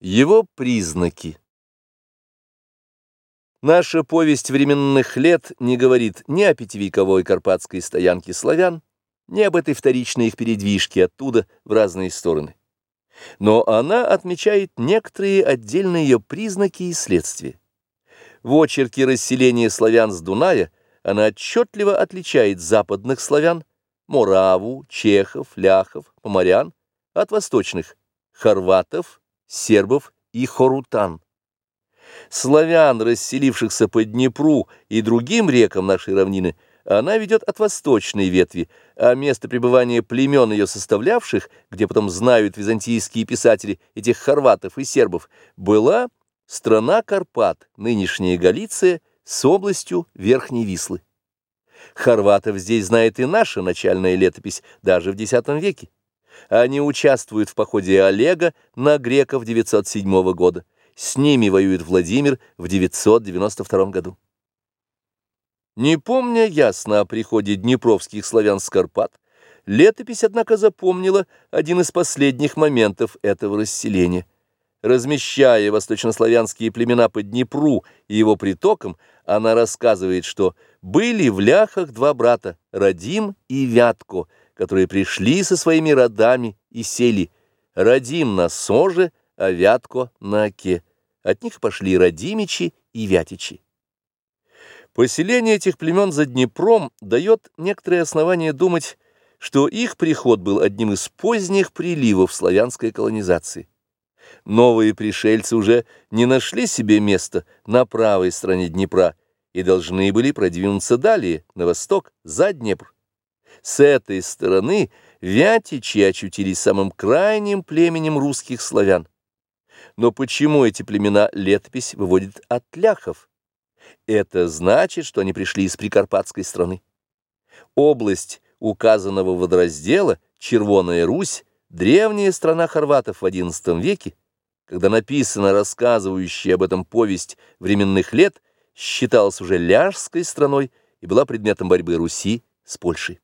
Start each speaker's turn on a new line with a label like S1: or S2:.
S1: Его признаки Наша повесть временных лет не говорит ни о пятивековой карпатской стоянке славян, ни об этой вторичной их передвижке оттуда в разные стороны. Но она отмечает некоторые отдельные ее признаки и следствия. В очерке расселения славян с Дуная она отчетливо отличает западных славян, мораву, чехов, ляхов, поморян, от восточных, хорватов, сербов и хорутан. Славян, расселившихся по Днепру и другим рекам нашей равнины, она ведет от восточной ветви, а место пребывания племен ее составлявших, где потом знают византийские писатели этих хорватов и сербов, была страна Карпат, нынешняя Галиция, с областью Верхней Вислы. Хорватов здесь знает и наша начальная летопись, даже в X веке. Они участвуют в походе Олега на греков 907 года. С ними воюет Владимир в 992 году. Не помня ясно о приходе днепровских славян с Карпат, летопись, однако, запомнила один из последних моментов этого расселения. Размещая восточнославянские племена по Днепру и его притокам, она рассказывает, что были в ляхах два брата, Радим и Вятко, которые пришли со своими родами и сели. Радим на Соже, а Вятко на Оке. От них пошли Радимичи и Вятичи. Поселение этих племен за Днепром дает некоторые основания думать, что их приход был одним из поздних приливов славянской колонизации. Новые пришельцы уже не нашли себе места на правой стороне Днепра и должны были продвинуться далее, на восток, за Днепр. С этой стороны вятичи очутились самым крайним племенем русских славян. Но почему эти племена летопись выводит от ляхов? Это значит, что они пришли из прикарпатской страны. Область указанного водораздела, Червоная Русь, древняя страна хорватов в XI веке, когда написана рассказывающая об этом повесть временных лет, считалась уже ляжской страной и была предметом борьбы Руси с Польшей.